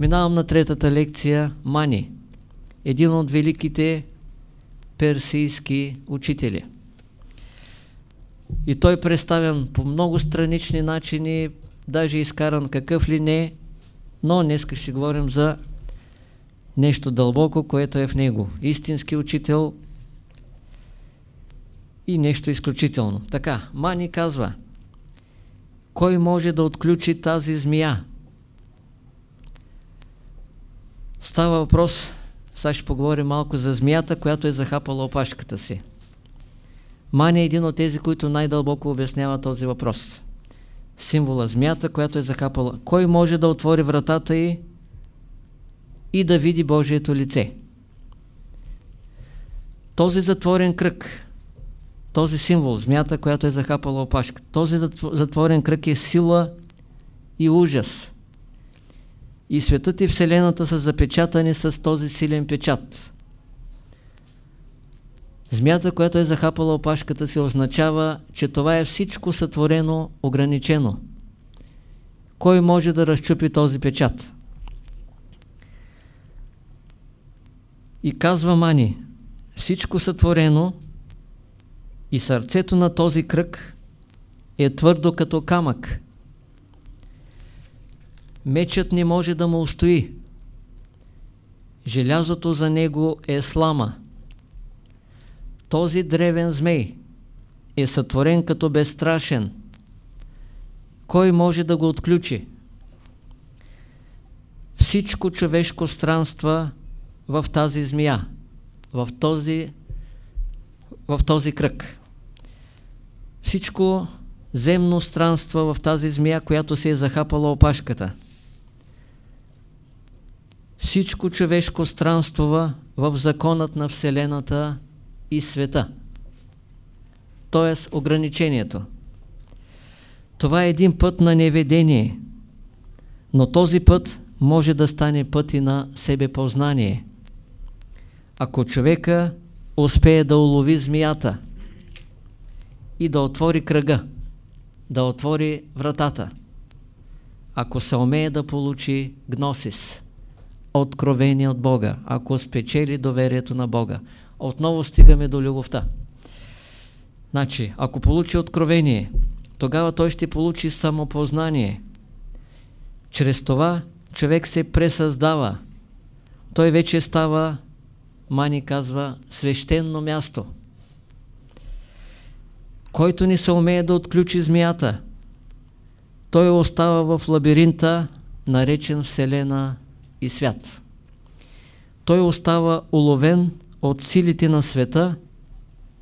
Минавам на третата лекция Мани. Един от великите персийски учители. И той представен по много странични начини, даже изкаран какъв ли не, но днес ще говорим за нещо дълбоко, което е в него. Истински учител и нещо изключително. Така, Мани казва, кой може да отключи тази змия? Става въпрос, сега ще поговорим малко за змията, която е захапала опашката си. Мани е един от тези, които най-дълбоко обяснява този въпрос. Символа змията, която е захапала. Кой може да отвори вратата й и да види Божието лице? Този затворен кръг, този символ, змията, която е захапала опашка, този затворен кръг е сила и ужас. И светът и Вселената са запечатани с този силен печат. Змията, която е захапала опашката си, означава, че това е всичко сътворено, ограничено. Кой може да разчупи този печат? И казва Мани, всичко сътворено и сърцето на този кръг е твърдо като камък. Мечът не може да му устои. Желязото за него е слама. Този древен змей е сътворен като безстрашен. Кой може да го отключи? Всичко човешко странства в тази змия, в този, в този кръг. Всичко земно странства в тази змия, която се е захапала опашката. Всичко човешко странствува в законът на Вселената и света. Т.е. ограничението. Това е един път на неведение, но този път може да стане път и на себепознание. Ако човека успее да улови змията и да отвори кръга, да отвори вратата, ако се умее да получи гносис, откровение от Бога, ако спечели доверието на Бога. Отново стигаме до любовта. Значи, ако получи откровение, тогава той ще получи самопознание. Чрез това човек се пресъздава. Той вече става, Мани казва, свещено място. Който не се умее да отключи змията, той остава в лабиринта, наречен Вселена и свят. Той остава уловен от силите на света,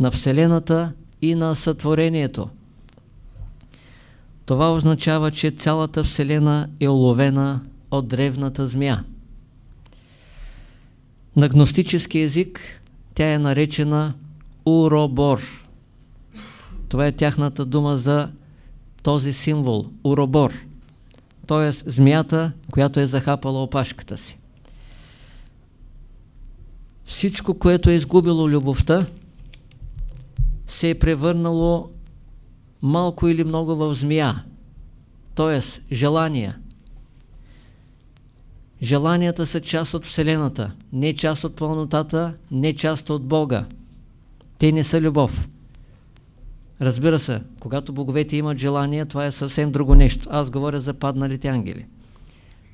на Вселената и на сътворението. Това означава, че цялата Вселена е уловена от древната змия. На гностически език тя е наречена Уробор. Това е тяхната дума за този символ – Уробор т.е. змията, която е захапала опашката си. Всичко, което е изгубило любовта, се е превърнало малко или много в змия, т.е. желания. Желанията са част от Вселената, не част от пълнотата, не част от Бога. Те не са любов. Разбира се, когато боговете имат желание, това е съвсем друго нещо. Аз говоря за падналите ангели.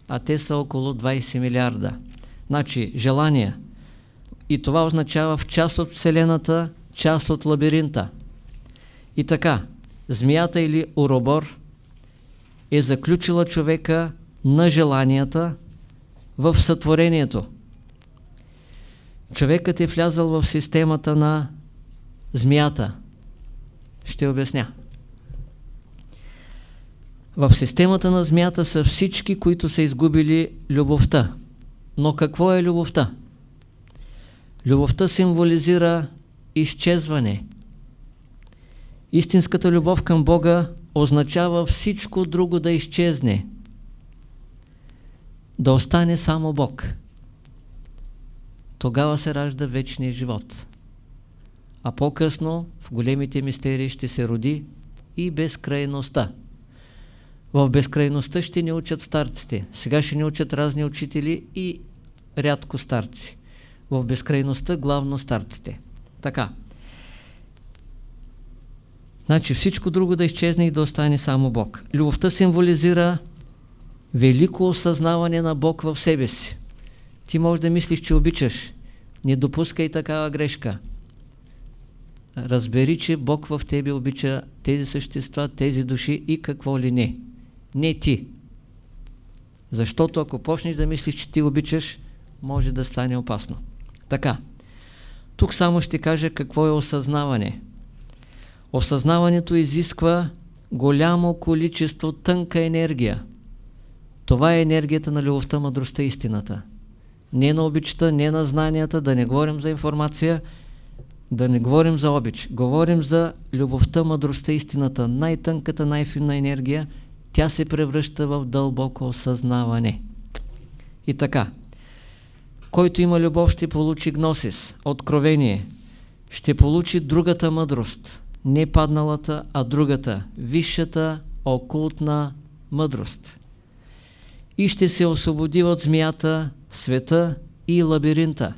А те са около 20 милиарда. Значи, желания. И това означава в част от Вселената, част от лабиринта. И така, змията или уробор е заключила човека на желанията в сътворението. Човекът е влязал в системата на змията. Ще обясня. В системата на змията са всички, които са изгубили любовта. Но какво е любовта? Любовта символизира изчезване. Истинската любов към Бога означава всичко друго да изчезне. Да остане само Бог. Тогава се ражда вечния живот а по-късно в големите мистерии ще се роди и безкрайността. В безкрайността ще ни учат старците. Сега ще ни учат разни учители и рядко старци. В безкрайността главно старците. Така. Значи всичко друго да изчезне и да остане само Бог. Любовта символизира велико осъзнаване на Бог в себе си. Ти можеш да мислиш, че обичаш. Не допускай такава грешка. Разбери, че Бог в тебе обича тези същества, тези души и какво ли не. Не ти. Защото ако почнеш да мислиш, че ти обичаш, може да стане опасно. Така. Тук само ще кажа какво е осъзнаване. Осъзнаването изисква голямо количество тънка енергия. Това е енергията на любовта, мъдростта истината. Не на обичта, не на знанията, да не говорим за информация, да не говорим за обич. Говорим за любовта, мъдростта истината. Най-тънката, най-финна енергия, тя се превръща в дълбоко осъзнаване. И така, който има любов ще получи гносис, откровение, ще получи другата мъдрост, не падналата, а другата, висшата окултна мъдрост. И ще се освободи от змията, света и лабиринта.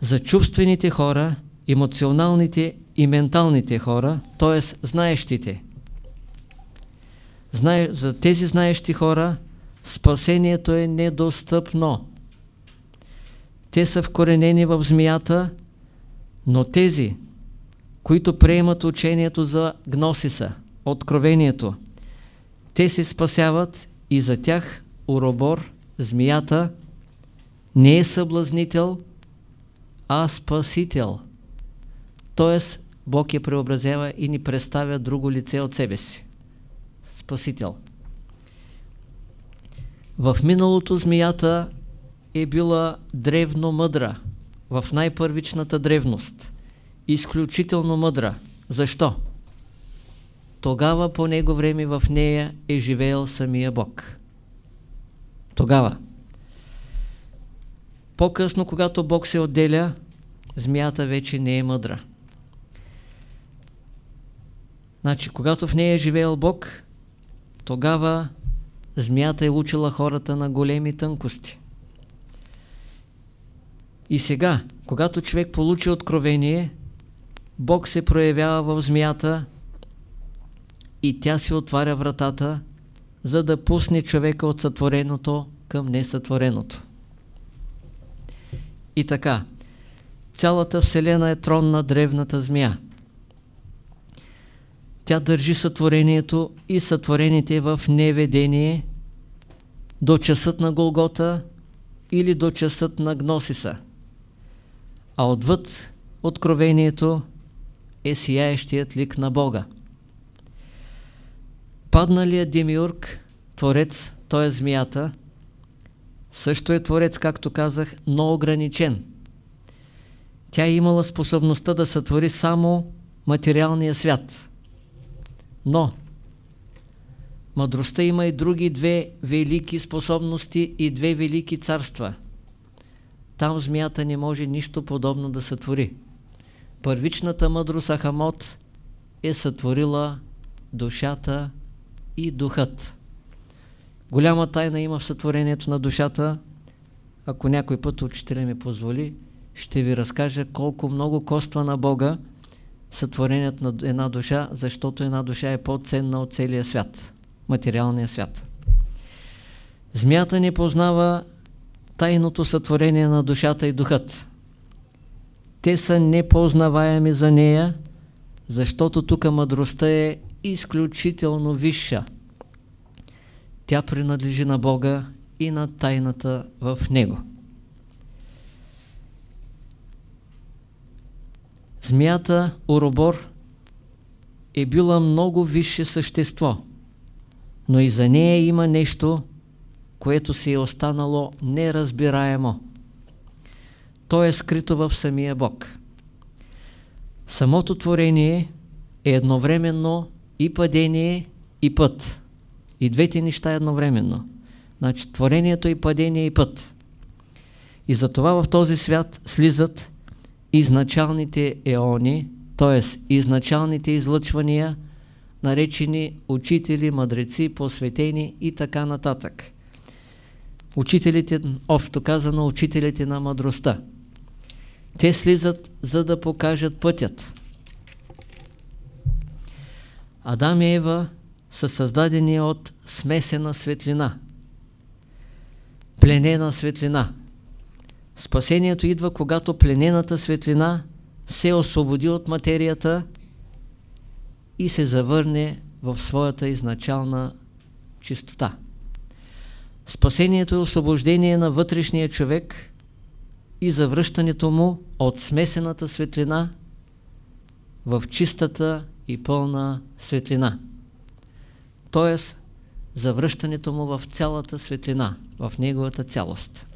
За чувствените хора, емоционалните и менталните хора, т.е. знаещите. Знае, за тези знаещи хора спасението е недостъпно. Те са вкоренени в змията, но тези, които приемат учението за гносиса, откровението, те се спасяват и за тях Уробор, змията, не е съблазнител, а спасител. Тоест, Бог я преобразява и ни представя друго лице от себе си. Спасител. В миналото змията е била древно мъдра, в най-първичната древност. Изключително мъдра. Защо? Тогава по него време в нея е живеел самия Бог. Тогава. По-късно, когато Бог се отделя, змията вече не е мъдра. Значи, когато в нея е живеел Бог, тогава змията е учила хората на големи тънкости. И сега, когато човек получи откровение, Бог се проявява в змията и тя си отваря вратата, за да пусне човека от сътвореното към несътвореното. И така, цялата Вселена е трон на древната змия. Тя държи сътворението и сътворените в неведение до часът на Голгота или до часът на Гносиса. А отвъд откровението е сияещият лик на Бога. Падналият демиург, творец, той е змията, също е творец, както казах, но ограничен. Тя е имала способността да сътвори само материалния свят. Но мъдростта има и други две велики способности и две велики царства. Там змията не може нищо подобно да сътвори. Първичната мъдрост Ахамот е сътворила душата и духът. Голяма тайна има в сътворението на душата. Ако някой път учителя ми позволи, ще ви разкажа колко много коства на Бога сътворението на една душа, защото една душа е по-ценна от целия свят, материалния свят. Змията не познава тайното сътворение на душата и духът. Те са непознаваеми за нея, защото тук мъдростта е изключително висша. Тя принадлежи на Бога и на тайната в Него. Змията Оробор е била много висше същество, но и за нея има нещо, което си е останало неразбираемо. То е скрито в самия Бог. Самото творение е едновременно и падение, и път. И двете неща едновременно. Значи творението и падение и път. И затова в този свят слизат изначалните еони, т.е. изначалните излъчвания, наречени учители, мъдреци, посветени и така нататък. Учителите, общо казано, учителите на мъдростта. Те слизат, за да покажат пътят. Адам и Ева са създадени от смесена светлина, пленена светлина. Спасението идва, когато пленената светлина се освободи от материята и се завърне в своята изначална чистота. Спасението е освобождение на вътрешния човек и завръщането му от смесената светлина в чистата и пълна светлина. Тоест, завръщането му в цялата светлина, в неговата цялост.